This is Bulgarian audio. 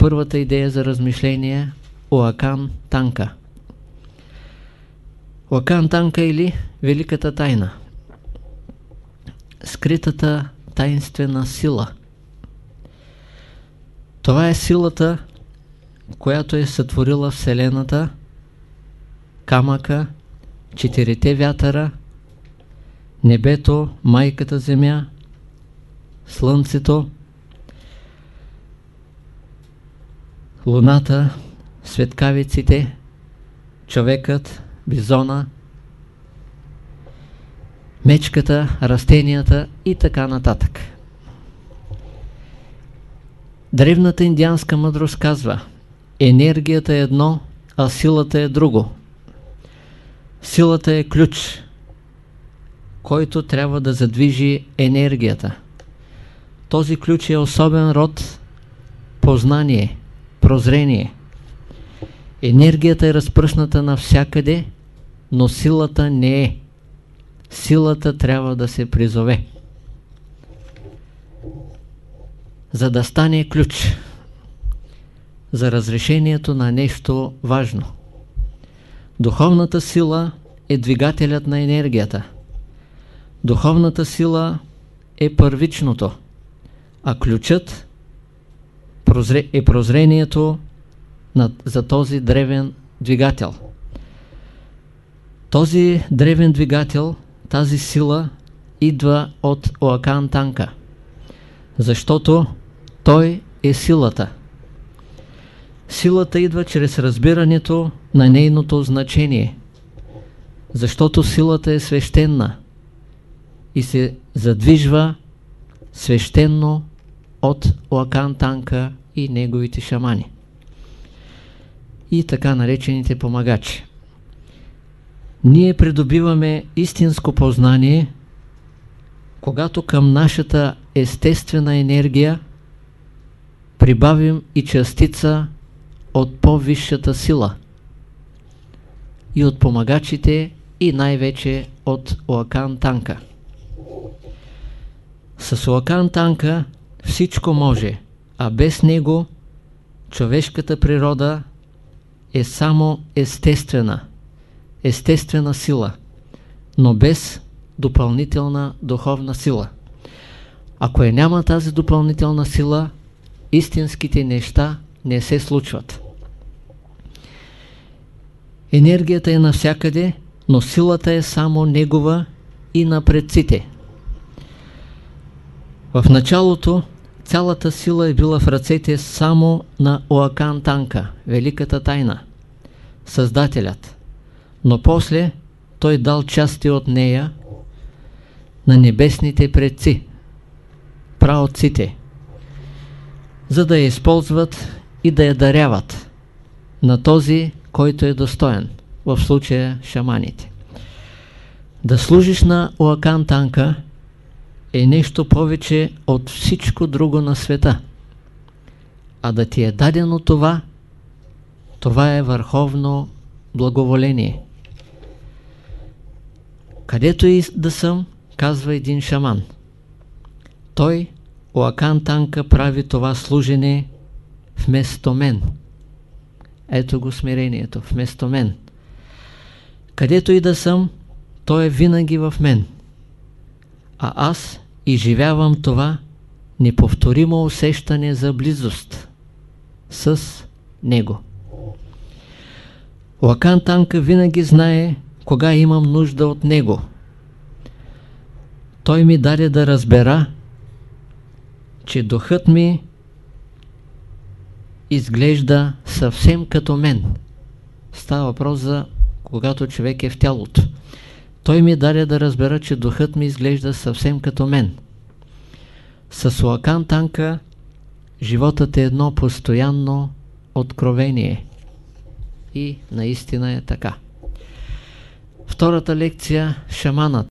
първата идея за размишление Оакан Танка. Оакан Танка или Великата тайна. Скритата таинствена сила. Това е силата, която е сътворила Вселената, камъка, четирите вятъра, небето, майката земя, слънцето, луната, светкавиците, човекът, бизона, мечката, растенията и така нататък. Древната индианска мъдрост казва енергията е едно, а силата е друго. Силата е ключ, който трябва да задвижи енергията. Този ключ е особен род познание, прозрение. Енергията е разпръсната навсякъде, но силата не е. Силата трябва да се призове. За да стане ключ за разрешението на нещо важно. Духовната сила е двигателят на енергията. Духовната сила е първичното, а ключът е прозрението на, за този древен двигател. Този древен двигател, тази сила идва от Оакан Танка, защото той е силата. Силата идва чрез разбирането на нейното значение, защото силата е свещена и се задвижва свещенно от Оакан Танка и неговите шамани и така наречените помагачи. Ние придобиваме истинско познание, когато към нашата естествена енергия прибавим и частица от по-висшата сила и от помагачите и най-вече от Оакан Танка. С Оакан Танка всичко може, а без него човешката природа е само естествена, естествена сила, но без допълнителна духовна сила. Ако е няма тази допълнителна сила, истинските неща не се случват. Енергията е навсякъде, но силата е само негова и на предците. В началото цялата сила е била в ръцете само на Оакан Танка, великата тайна, Създателят. Но после той дал части от нея на небесните предци, праотците, за да я използват и да я даряват на този, който е достоен, в случая шаманите. Да служиш на Оакан Танка е нещо повече от всичко друго на света. А да ти е дадено това, това е върховно благоволение. Където и да съм, казва един шаман. Той, Оакан Танка, прави това служене вместо мен. Ето го смирението, вместо мен. Където и да съм, той е винаги в мен а аз изживявам това неповторимо усещане за близост с него. Лакан Танка винаги знае кога имам нужда от него. Той ми даде да разбера, че духът ми изглежда съвсем като мен. Става въпрос за когато човек е в тялото. Той ми даде да разбера, че духът ми изглежда съвсем като мен. С Лакан Танка животът е едно постоянно откровение. И наистина е така. Втората лекция – шаманът.